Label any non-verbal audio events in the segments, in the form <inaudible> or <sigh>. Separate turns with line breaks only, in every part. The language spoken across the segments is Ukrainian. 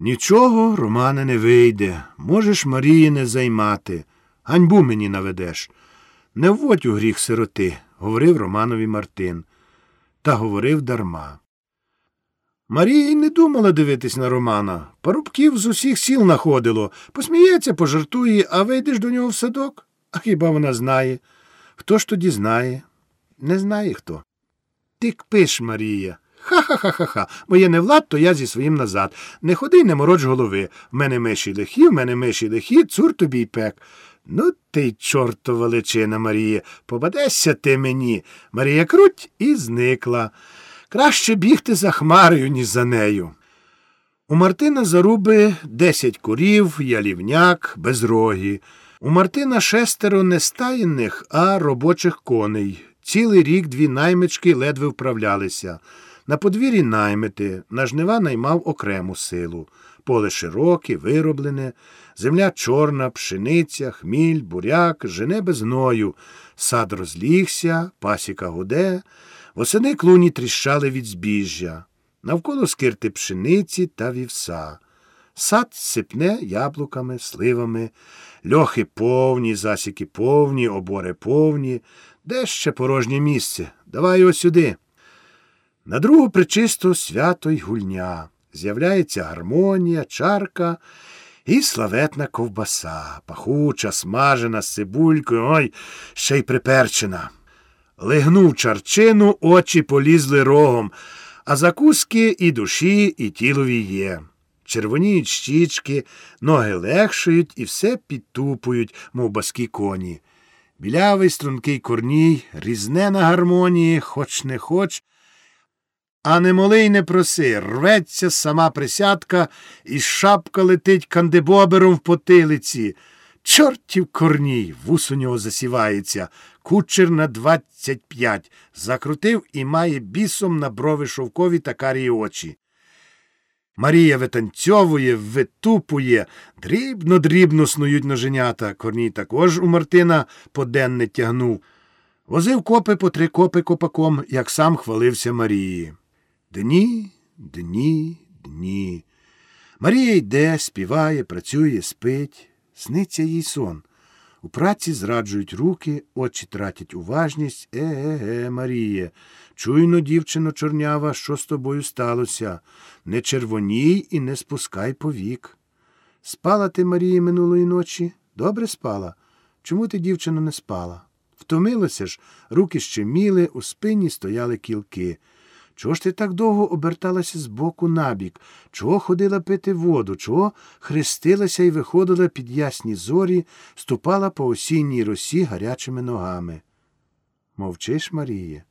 Нічого, Романе, не вийде. Можеш Марії не займати. Ганьбу мені наведеш. Не вводь у гріх сироти, говорив Романові Мартин. Та говорив дарма. Марія й не думала дивитись на Романа. Парубків з усіх сіл находило. Посміється, пожартує, а вийдеш до нього в садок. А хіба вона знає? Хто ж тоді знає? Не знає хто. Ти кпиш, Марія. Ха-ха-ха-ха-ха. Моє не влад, то я зі своїм назад. Не ходи, не мороч голови. В мене миші лихі, в мене миші лихі, цур тобі й пек. Ну, ти й чортова величина, Марія. Побадешся ти мені. Марія круть і зникла. Краще бігти за хмарою, ніж за нею. У Мартина заруби десять курів, ялівняк, безрогі. У Мартина шестеро не стаєнних, а робочих коней. Цілий рік дві наймички ледве вправлялися. На подвір'ї наймити, на жнива наймав окрему силу. Поле широке, вироблене, земля чорна, пшениця, хміль, буряк, жене без гною. Сад розлігся, пасіка гуде, восени клуні тріщали від збіжжя. Навколо скирти пшениці та вівса. Сад сипне яблуками, сливами, льохи повні, засіки повні, обори повні. Де ще порожнє місце? Давай його сюди. На другу причисту свято й гульня. З'являється гармонія, чарка і славетна ковбаса, пахуча, смажена з цибулькою, ой, ще й приперчена. Лигнув чарчину, очі полізли рогом, а закуски і душі, і тілові є. Червоніють щічки, ноги легшають і все підтупують, мов баскі коні. Білявий стрункий корній, різне на гармонії, хоч не хоч, а не моли й не проси, рветься сама присядка, і шапка летить кандибобером в потилиці. Чортів корній, вус у нього засівається, кучер на двадцять п'ять, закрутив і має бісом на брови шовкові та карі очі. Марія витанцьовує, витупує, дрібно дрібно снують ноженята. Корній також у Мартина поденне тягнув. Возив копи по три копи копаком, як сам хвалився Марії. Дні, дні, дні. Марія йде, співає, працює, спить, сниться їй сон. У праці зраджують руки, очі тратять уважність. Е-е-е, Маріє, чуйно, дівчино чорнява, що з тобою сталося. Не червоній і не спускай повік. Спала ти, Марія, минулої ночі? Добре спала. Чому ти, дівчино, не спала? Втомилася ж, руки ще міли, у спині стояли кілки. Чого ж ти так довго оберталася з боку набік? Чого ходила пити воду? Чого хрестилася і виходила під ясні зорі, ступала по осінній росі гарячими ногами? Мовчиш, Марія?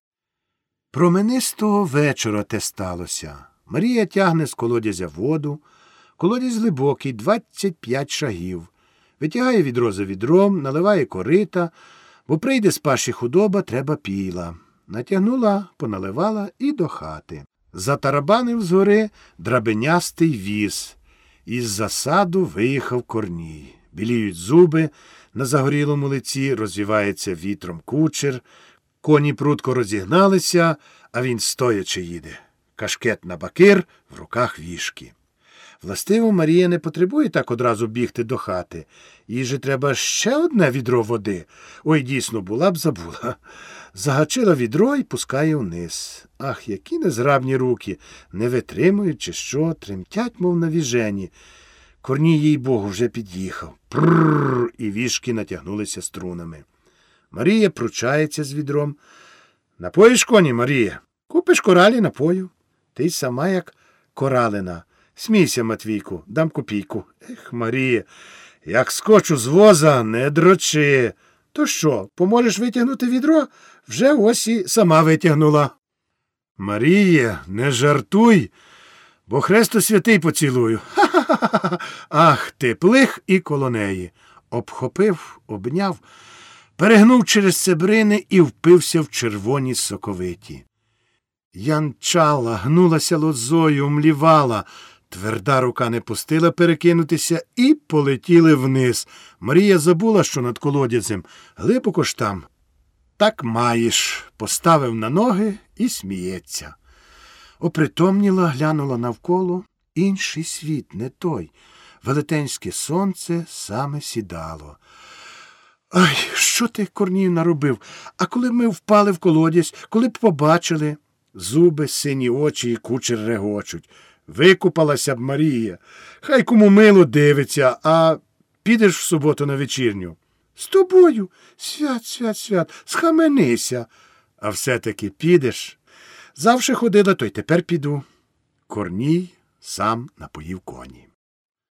Променистого вечора те сталося. Марія тягне з колодязя воду. Колодязь глибокий, двадцять п'ять шагів. Витягає відро за відром, наливає корита, бо прийде з паші худоба, треба піла. Натягнула, поналивала і до хати. Затарабанив згори драбенястий віз. Із засаду виїхав корній. Біліють зуби, на загорілому лиці розвівається вітром кучер. Коні прутко розігналися, а він стоячи їде. Кашкет на бакир, в руках вішки. Властиво, Марія не потребує так одразу бігти до хати. Їй же треба ще одне відро води. Ой, дійсно, була б забула. Загачила відро і пускає вниз. Ах, які незграбні руки, не витримують, чи що, тремтять, мов на віжені. Корній, їй богу, вже під'їхав. Прррр, і вішки натягнулися струнами. Марія пручається з відром. Напоїш коні, Марія. Купиш коралі напою. Ти сама, як коралина. Смійся, Матвійку, дам копійку. Ех, Марія, як скочу з воза, не дрочи. То що, поможеш витягнути відро? Вже ось і сама витягнула. Марія, не жартуй, бо хресто святий поцілую. Ха-ха-ха. <laughs> Ах, ти плих і коло неї. Обхопив, обняв, перегнув через цебрини і впився в червоні соковиті. Янчала, гнулася лозою, млівала. Тверда рука не пустила перекинутися і полетіли вниз. Марія забула, що над колодязем. Глибоко ж там. Так маєш, поставив на ноги і сміється. Опритомніла, глянула навколо інший світ, не той. Велетенське сонце саме сідало. Ай, що ти, Корнію, наробив? А коли ми впали в колодязь, коли б побачили? Зуби, сині очі і кучер регочуть. Викупалася б Марія. Хай кому мило дивиться, а підеш в суботу на вечірню. З тобою, свят, свят, свят, схаменися. А все-таки підеш. Завше ходила, то й тепер піду. Корній сам напоїв коні.